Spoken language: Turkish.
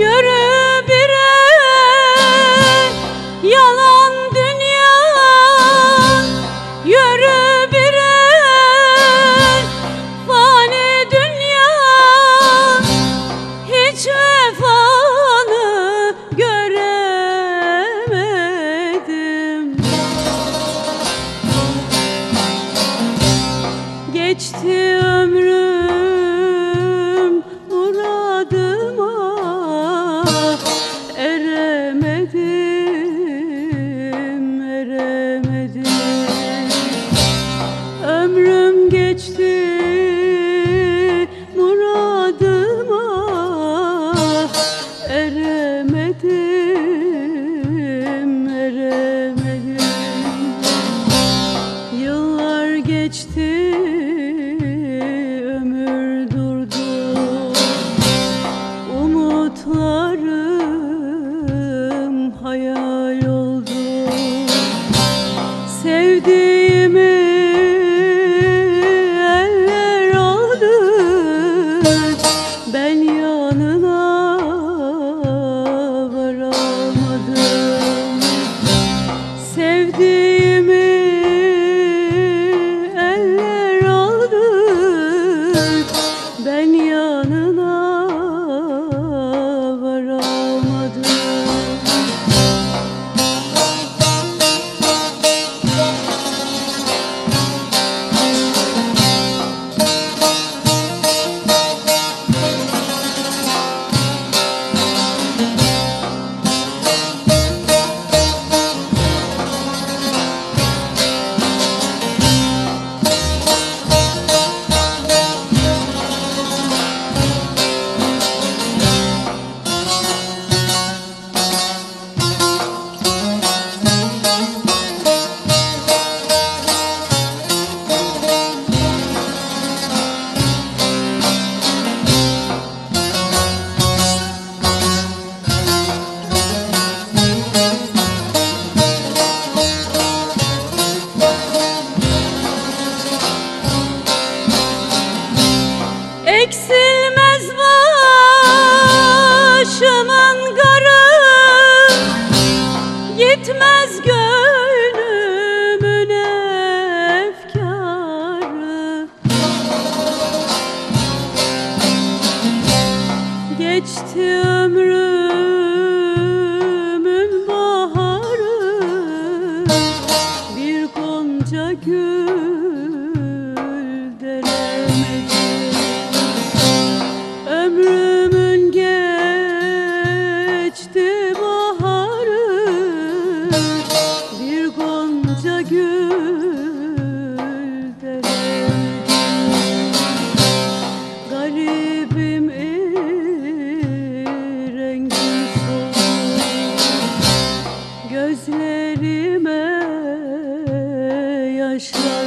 yürü eremedim, eremedim Yıllar geçti Sevdiğimi gül Krishna.